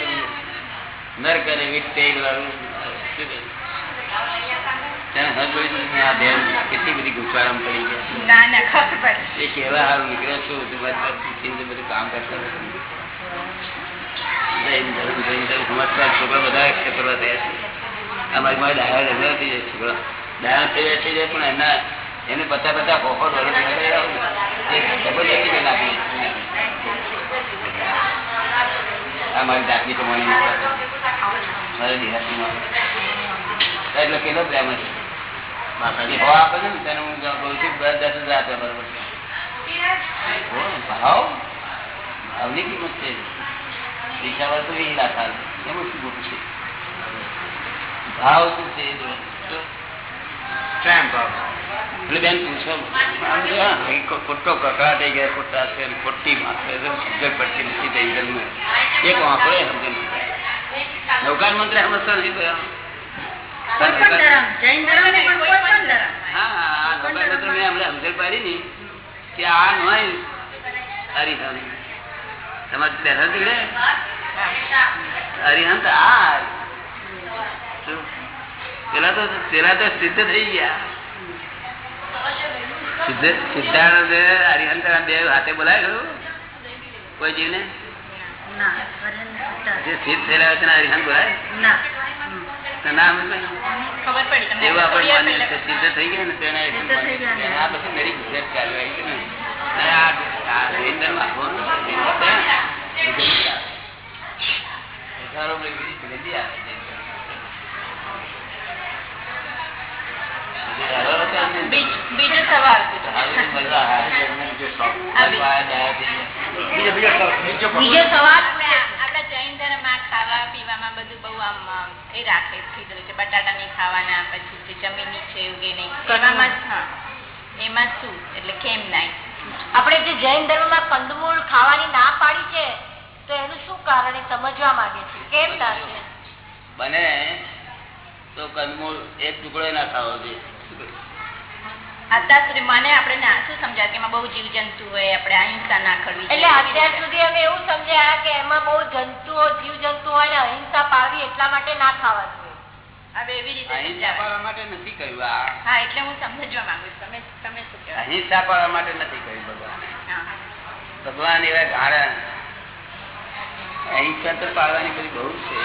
નર્ક અને વિટેલ વાળું કેટલી બધી ગુસ્સારામ પડી ગયા. એ કેવા સારું નીકળ્યો છું બધું કામ કરતા. છોકરા બધા છોકરા ડાયા આ મારી જાતની કમાણી મારી દેહાતીમાં એટલે કેટલો પ્રેમ ભાવ આપે છે ને તેને હું કહું છું દસ હજાર આપે બરોબર ભાવ ભાવની કિંમત છે. પૈસાવાળા તો એ રાખા એમાં શું ખોટું છે ભાવ શું છે એટલે બેન પૂછો. ખોટો કકડા થઈ ગયા ખોટા છે ખોટી પડતી નથી. એક વાંકડો નૌકાર મંત્ર નથી ધર્મ. હા, આ નૌકાર મંત્ર મેં હમણાં સમજણ પાડી ની કે આ નોય હરિહંત તમારે બેઠા આ. પેલા તો પેલા તો સિદ્ધ થઈ ગયા. સિદ્ધ સિદ્ધાર્થ હરિહંત બે હાથે બોલાય ગયું કોઈ જીવને? જે સિદ્ધ થયેલા તેને હરિહંત બોલાય ના? ખબર પડી એવું આપણે સિદ્ધ થઈ ગયા ને તેને. આ પછી મેરી ગુજરાત ચાલુ આવી છે ધર્મ ધર્મ ધર્મ. બીજ- સવાલ સવાલ, જૈન ધર્મમાં ખાવા પીવામાં બધું બહુ આમ એ રાખે છે. બટાટા નહીં ખાવાના પછી જે જમીન નીચે ઉગે નહીં. એવામાં હા. એમાં શું? એટલે કેમ નહીં? આપણે જે જૈન ધર્મમાં કંદમૂળ ખાવાની ના પાડી છે તો એનું શું કારણ એ સમજવા માંગે છે? કેમ ના છે બને તો કંદમૂળ એક ટુકડો ના ખાવો જોઈએ. અત્યાર સુધી મને આપણે ના શું સમજાય કે એમાં બહુ જીવજંતુ હોય આપણે અહિંસા ના કરવી એટલે અત્યાર સુધી અમે એવું સમજ્યા કે એમાં બહુ જંતુઓ જીવ જંતુ હોય ને અહિંસા પાળવી એટલા માટે ના ખાવા જોઈએ હવે એવી રીતે અહિંસા પાડવા માટે નથી કહ્યું આ. એટલે હું સમજવા માંગુ છું. તમે તમે શું કહેવાય અહિંસા પાડવા માટે નથી કહ્યું ભગવાને. ભગવાન એવા ગાળા. અહિંસા તો પાડવાની બધી બહુ છે.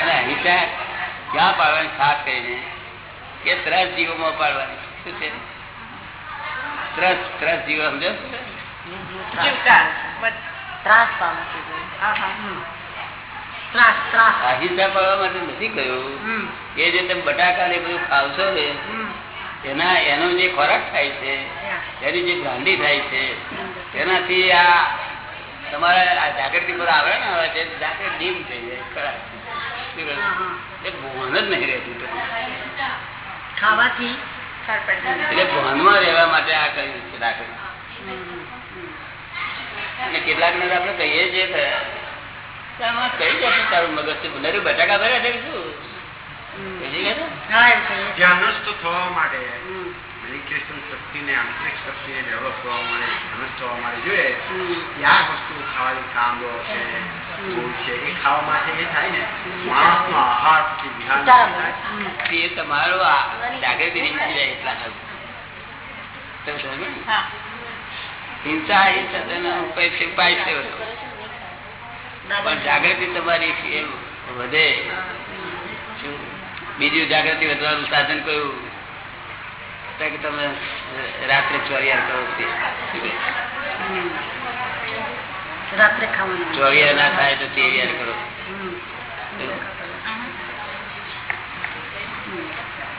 અને અહિંસા ક્યાં પાડવાની? ખાસ કરીને કે ત્રસ જીવોમાં પાડવાની. શું છે? ત્રસ ત્રસ જીવો સમજો ત્રાસ પામે અહિંસા પાડવા માટે નથી કહ્યું જે તમે બટાકા ને બધું ખાવશો ને એના એનો જે ખોરાક થાય છે એની જે ગાંડી થાય છે તેનાથી આ તમારા આ જાગૃતિ પર આવે ને હવે તે જાગૃતિ ડીમ થઈ જાય ખરા એ ભાન જ નહીં રહેતું ખાવાથી એટલે ભાનમાં રહેવા માટે આ કર્યું છે દાખલ અને કેટલાક ને આપણે કહીએ છીએ કઈ જાતનું તારું મગજ છે? નરું બટાકા ભર્યા છે શું? કહીએ કે ને? હા એવું કહીએ ધ્યાનસ્થ થવા માટે મેડિટેશન શક્તિને આંતરિક શક્તિને ડેવલપ કરવા માટે ધનુષ થવા માટે જોઈએ. ત્યાર વસ્તુ ખાવાની કાંદો છે ફૂલ છે એ ખાવા માટે એ થાય ને. માણસનો આહાર એ તમારો જાગૃતિ નીકળી જાય એટલા. તમે સમજો ને? હા. હિંસા એ સદન ઉપાય છે ઉપાય છે બધો. પણ જાગૃતિ તમારી એ વધે. બીજું જાગૃતિ વધવાનું સાધન કયું? કે તમે રાત્રે ચોરિયાર કરો રાત્રે ખાવાનું. ચોરિયાર ના થાય તો તેરિયાર કરો.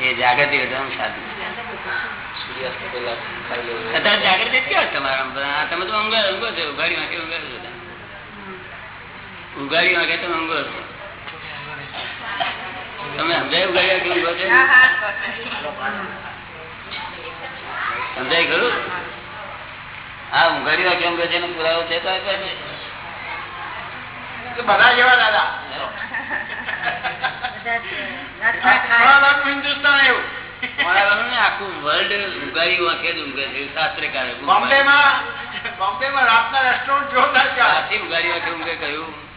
એ જાગૃતિ વધવાનું સાધન. જાગૃતિ ક્યાં તમારા તમે તો અંગો ઊંઘો છો ઘડી માંથી અંગો છો બધા. વાગે તમે છો તમે સમજાય ઉગાડ્યા કે અંગો છો? હા હા સમજાય ખરું? હા ઉઘાડી વાગે અંગો છે પુરાવો છે તો છે. બધા જેવા દાદા. હિન્દુસ્તાન એવું ને આખું વર્લ્ડ ઉઘાડી વાંખે જ ઊંઘે છે શાસ્ત્રકારે બોમ્બે માં રાતના રેસ્ટોરન્ટ જોરદાર સાચી ઉઘાડી વાંખે ઊંઘે કહ્યું. છે,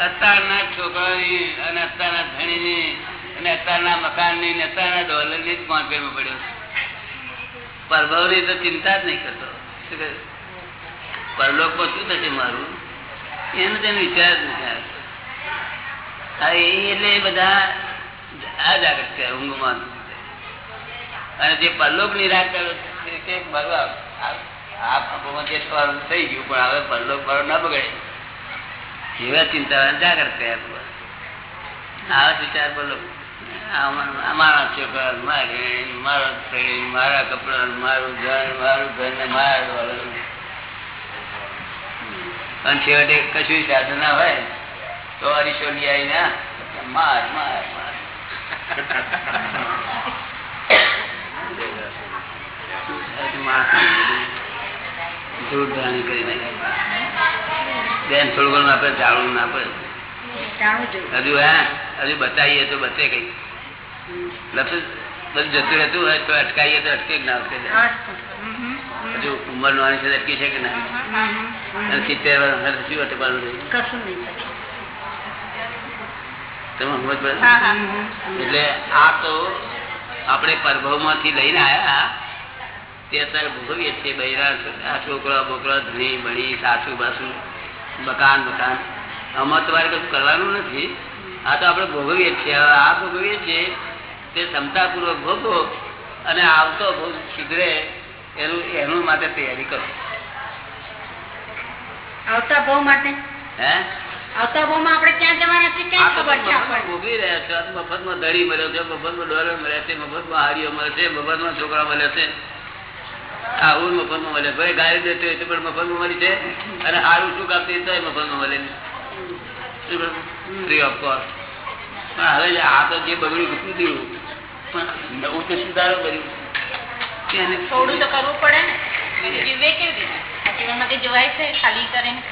અત્યારના છોકરાની અને અત્યારના ધણીની અને અત્યારના મકાનની ને અત્યારના ડોલરની જ પાંચેમાં પડ્યો. પરભવની તો ચિંતા જ નહીં કરતો? પરલોકમાં શું થશે મારું? એનો તેનો વિચાર જ નથી એટલે બધા આ જાગૃત છે, ઊંઘમાં. અને જે પરલોક નિરાશ છે કે મારું આ- થઈ ગયું, પણ હવે પરલોક મારો ના બગડે. એવા ચિંતા જાગૃત થયા. આવા વિચાર બોલો મારા છોકરા મારે મારો શરીર મારા કપડા મારું ઘર મારું ઘર ને મારું અને છેવટે કશું સાધન ના હોય તો અરીસોલી આવીને માર માર માર [laughs] દૂર કરી નાખે. બેન થોડું ઘણું આપણે જાણવું ના પડે હજુ હા? હજુ બતાવીએ તો બચે કઈ. લક્ષ બધું જતું રહેતું હોય તો અટકાઈએ તો અટકે જ ના અટકે. હજુ ઉંમર નો છે અટકી છે કે ના? સિત્તેર વર્ષ શું અટકવાનું કશું નહીં તમે એટલે આ તો આપણે પરભવમાંથી લઈને આયા તે અત્યારે ભોગવીએ છીએ બૈરા છોકરા બોકરા ધણી બણી સાસુ બાસુ. મકાન મકાન. આમાં તમારે કશું કરવાનું નથી. આ તો આપણે ભોગવીએ છીએ. આ ભોગવીએ છીએ તે ક્ષમતાપૂર્વક ભોગવો અને આવતો ભોગ સુધરે એનું એનું માટે તૈયારી કરો. આવતા ભાવ માટે? હે? આવતા ભોગમાં આપણે ક્યાં જવાના છે ક્યાં ખબર છે આપણને? ભોગવી રહ્યા છો. મફતમાં દડી મળ્યો છે મફતમાં ડોલર મળે છે મફતમાં હાડીઓ મળે છે મફતમાં છોકરા મળે છે. આવું મફતમાં મળે. ભાઈ ગાડી દેતો હોય તો પણ મફતમાં મળી છે અને સારું શું આપતી તો મફતમાં મળે ફ્રી ઓફ કોસ્ટ પણ હવે આ તો જે બગડ્યું ઘટું દીધું પણ નવું તો સુધારો કર્યું. થોડું તો કરવું પડે ને. જીવે કેવી રીતે? જીવનમાં કઈ જોવાય છે ખાલી કરીને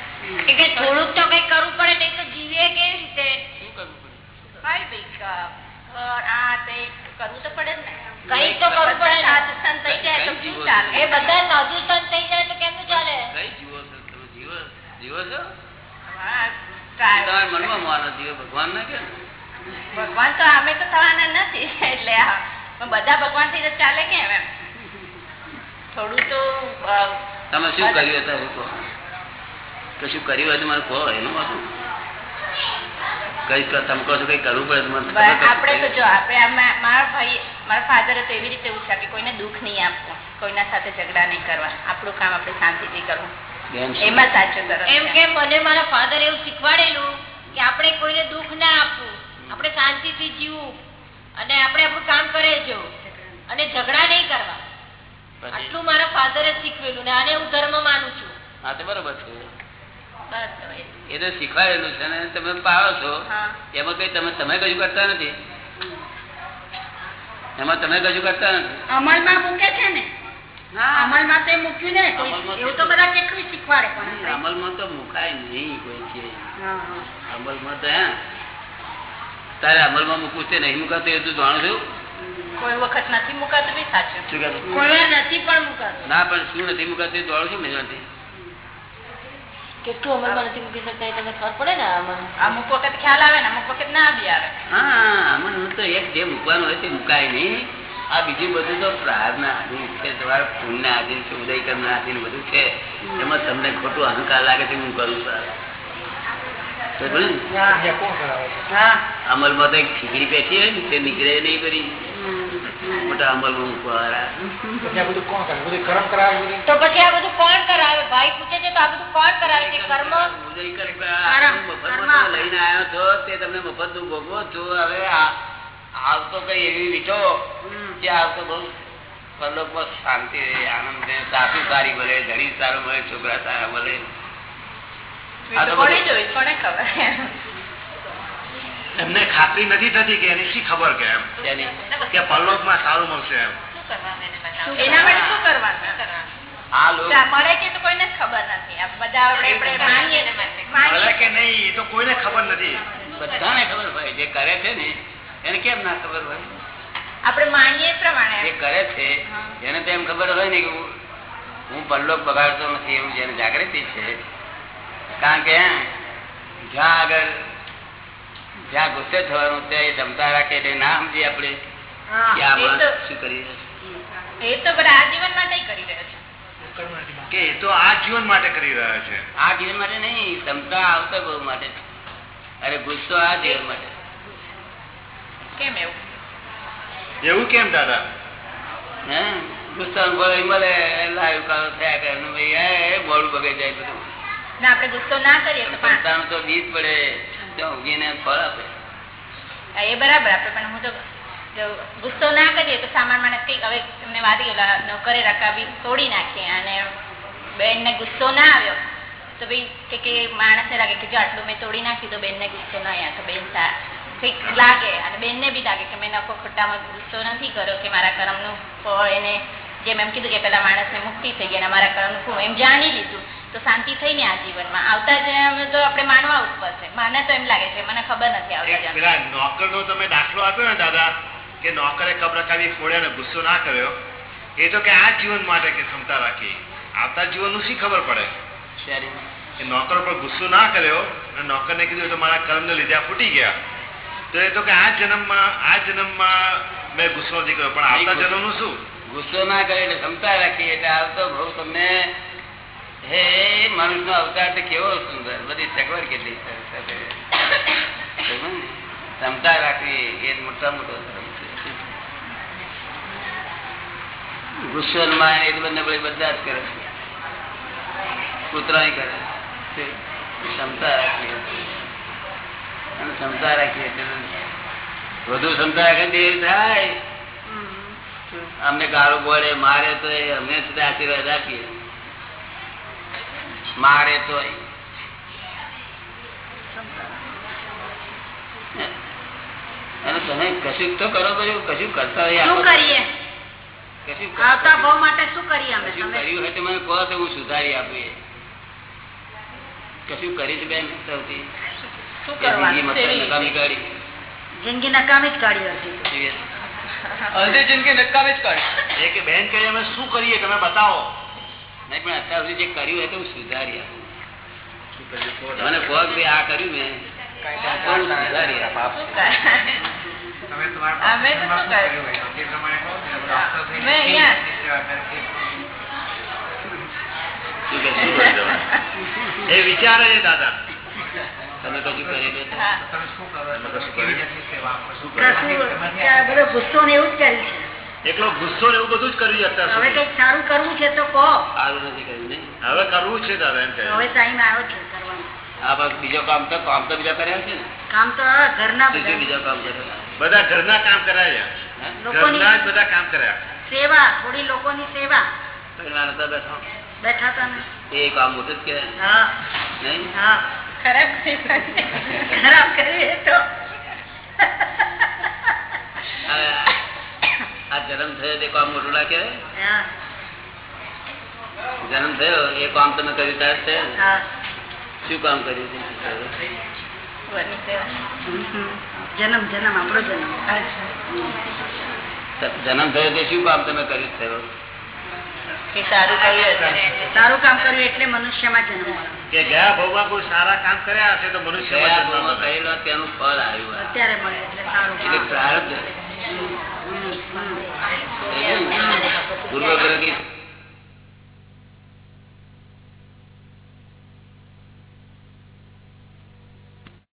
એ થોડુંક તો કઈ કરવું પડે નહીં તો જીવે કેવી રીતે? શું કરવું પડે? કઈ ભાઈ ક- ઘર આ તે કરવું તો પડે ને. કઈ તો કરવું પડે ને. થઈ જાય તો શું ચાલે. એ બધા સાધુ થઈ જાય તો કેમનું ચાલે? કઈ જીવો છો? તમે જીવો જીવો છો? તમારા મનમાં માનો જીવો ભગવાન ના કે ભગવાન તો અમે તો થવાના નથી એટલે બધા ભગવાનથી ચાલે કેમ એમ? થોડું તો તમે શું કર્યું કહો કશું કર્યું હતું મારે કહો એનું વાતું કઈ તમે કહો છો કઈ કરવું પડે. આપણે તો જો આપણે મારા ભાઈ મારા ફાધરે તો એવી રીતે ઉછા કે કોઈને દુઃખ નહીં આપવું કોઈના સાથે ઝઘડા નહીં કરવા. આપણું કામ આપણે શાંતિથી કરવું. એમાં સાચો સરસ એમ કે મને મારા ફાધર એવું શીખવાડેલું કે આપણે કોઈને દુઃખ ના આપવું. આપણે શાંતિથી જીવવું અને આપણે આપણું કામ કરે જવું અને ઝઘડા નહીં કરવા? આટલું મારા ફાધરે શીખવેલું ને આને હું ધર્મ માનું છું. હા તો બરોબર છે. એ- તો શીખવાડેલું છે ને તમે પાડો છો. એમાં કઈ તમે તમે કજું કરતા નથી? એમાં તમે કજું કરતા નથી? અમલમાં મૂકે છે ને? અમલમાં તો મૂક્યું ને એવું તો બધા કેટલું શીખવાડે પણ. અમલમાં તો મુકાય નહીં કોઈ છે. અમલમાં તો હે. તારે અમલમાં મૂકવું છે નહીં મુકાતું એ તું જાણું છું? કોઈ વખત નથી મુકાતું સાચું. કોઈ નથી પણ મુકાતું. ના પણ શું નથી મુકાતું દોડું છું મેળવતી કેટલું અમલમાં નથી મૂકી શકતા એ તમને ખબર પડે ને આમાં અમુક વખત ખ્યાલ આવે ને અમુક વખત ના આવી આવે. હા આમાં તો એક જે મૂકવાનું હોય તે મુકાય નહીં. આ બીજું બધું તો પ્રાર્થના આધીન છે તમારા પુણ્ય આધીન છે ઉદયકરના આધીન બધું છે. એમાં તમને ખોટું અહંકાર લાગે છે હું કરું હા. અમલમાં તો એક ખીચડી પેટી હોય ને તે નીકળે નહીં કરી મોટા અમલ તો પછી આ બધું કોણ કરાવે? ભાઈ પૂછે છે તો આ બધું કોણ કરાવે? છે કર્મ? લઈને આવ્યો છો તે તમને મફતનું ભોગવો છો. હવે આવતો કઈ એવી વીટો કે આવતો બહુ પરલોકમાં શાંતિ રહે આનંદ રહે સાસુ સારી મળે ધણી સારું મળે છોકરા સારા મળે આ તો ખબર. એમને ખાતરી નથી થતી કે એની શી ખબર કે એમ? કે કે પરલોકમાં સારું મળશે એમ. એના માટે શું કરવાનું? આ લોક ચા મળે કે તો કોઈને ખબર નથી. બધા આપણે આપણે માનીએ મળે કે નહીં એ તો કોઈને ખબર નથી. બધાને ખબર હોય. જે કરે છે ને એને કેમ ના ખબર હોય? આપણે માનીએ પ્રમાણે. જે કરે છે એને તો એમ ખબર હોય ને કે હું હું પરલોક બગાડતો નથી એવું જેને જાગૃતિ છે. કારણ કે જ્યાં આગળ જ્યાં ગુસ્સે થવાનું ત્યાં એ ક્ષમતા રાખે એટલે ના સમજી આપણે તો- શું કરી એ તો બધા આજીવન માટે કરી રહ્યો છે. કે એ તો આ જીવન માટે કરી રહ્યા છે. આ જીવન માટે નહીં ક્ષમતા આવતા બહુ માટે. અરે ગુસ્સો આ જીવન માટે. કેમ એવું? એવું કેમ દાદા? હે? ગુસ્સો મળે મળે લાઈવ કાળો થયા કરે. ને ભાઈ મોડું બગાઈ જાય બધું. ના આપણે ગુસ્સો ના કરીએ તો પણ ક્ષમતાનું તો બીજ પડે. ઉગીને ફળ આપે. એ બરાબર આપે, પણ હું તો ગુસ્સો ના કરીએ તો સામાન માણસ કંઈક હવે તમને વાત નોકરે રકાબી તોડી નાખીએ અને બેન ને ગુસ્સો ના આવ્યો. તો ભાઈ કે માણસને લાગે કે જો આટલું મેં તોડી નાખ્યું તો બેન ને ગુસ્સો ના આવ્યા. તો બેન કંઈક લાગે અને બેન ને બી લાગે કે મેં નફો ખોટામાં ગુસ્સો નથી કર્યો કે મારા કર્મનું ફળ એને જેમ એમ કીધું કે પેલા માણસને મુક્તિ થઈ ગઈ અને મારા કરમનું એમ જાણી લીધું. તો શાંતિ થઈ ને આ જીવનમાં. આવતા જન્મ તો આપણે માનવા ઉપર છે. મને તો એમ લાગે છે મને ખબર નથી આવતા પેલા નોકર નો તમે દાખલો આપ્યો ને દાદા કે નોકરે કબરકાવી ફોડ્યા ને ગુસ્સો ના કર્યો? એ તો કે આ જીવન માટે કે ક્ષમતા રાખી. આવતા જીવનનું શી ખબર પડે? કે નોકર પર ગુસ્સો ના કર્યો અને નોકરને કીધું એ તો મારા કર્મને લીધે આ ફૂટી ગયા. તો એ તો કે આ જન્મમાં આ જન્મમાં મેં ગુસ્સો નથી કર્યો. પણ આવતા જન્મનું શું? ગુસ્સો ના કરે એટલે ક્ષમતા રાખી. એટલે આવતો ભાવ તમને હે મનુષ્યનો અવતાર તો કેવો સુંદર. બધી સગવડ કેટલી ને? ક્ષમતા રાખવી એ મોટા મોટો ધર્મ છે. ગુસ્સો માન એ બંને બધા જ કરે કરે ક્ષમતા રાખવી અને ક્ષમતા રાખીએ વધુ ક્ષમતા રાખે તે થાય. અમને ગાળો બોલે મારે તો એ અમે સુધી આશીર્વાદ આપીએ. મારે તો અને તમે કશું તો કરો બધું કશું કરતા હોય શું કરીએ? આવતા ભાવ માટે શું કરીએ અમે કશું કર્યું હોય તો મને કહો તો હું સુધારી આપું કશું કરી તો બેન સૌથી. શું જિંદગી કરવાનું નકામી કાઢી. જિંદગી નકામી જ કાઢી અડધી જિંદગી નકામી જ કરી કે બેન કહે અમે શું કરીએ તમે બતાવો. નહીં પણ અત્યાર સુધી જે કર્યું હોય તો હું સુધારી આપું. મને ભોગ ભાઈ આ કર્યું મેં. સુધારી? એ વિચારે છે દાદા. તમે કશું કરેલું ને એવું જ કર્યું છે. એકલો ગુસ્સો એવું બધું જ કર્યું અત્યાર હવે કંઈક સારું કરવું છે તો કહો. સારું નથી કર્યું નહીં હવે કરવું છે દાદા એમ હવે ટાઈમ આવ્યો છે કરવાનો. આ બસ બીજો કામ તો કામ તો બીજા કર્યા છે ને. કામ તો ઘરના શું શું કામ કર્યો. બધા ઘરના કામ કરાયા. લોકોની ઘરના બધા કામ કર્યા. સેવા થોડી લોકોની સેવા. બેઠા. બેઠા. હતા ને. એ કામ મોટું જ કહેવાય. હા. નહીં? હા. ખરાબ ખરાબ કરીએ તો. આ જન્મ થયો તે કામ મોટું ના કહેવાય? જન્મ થયો એ કામ તમે કર્યું તાર? હા. શું કામ કર્યું છે? જન્મ જન્મ આપણો જન્મ. જન્મ થયો તે શું કામ તમે કર્યું થયો સારું કર્યું હશે. સારું કામ કર્યું એટલે મનુષ્યમાં જન્મ મળ્યો. કે ગયા ભાવમાં કોઈ સારા કામ કર્યા હશે તો મનુષ્ય તેનું ફળ આવ્યું. અત્યારે મળે એટલે સારું એટલે પ્રારબ્ધ પૂર્વ ગ્રહી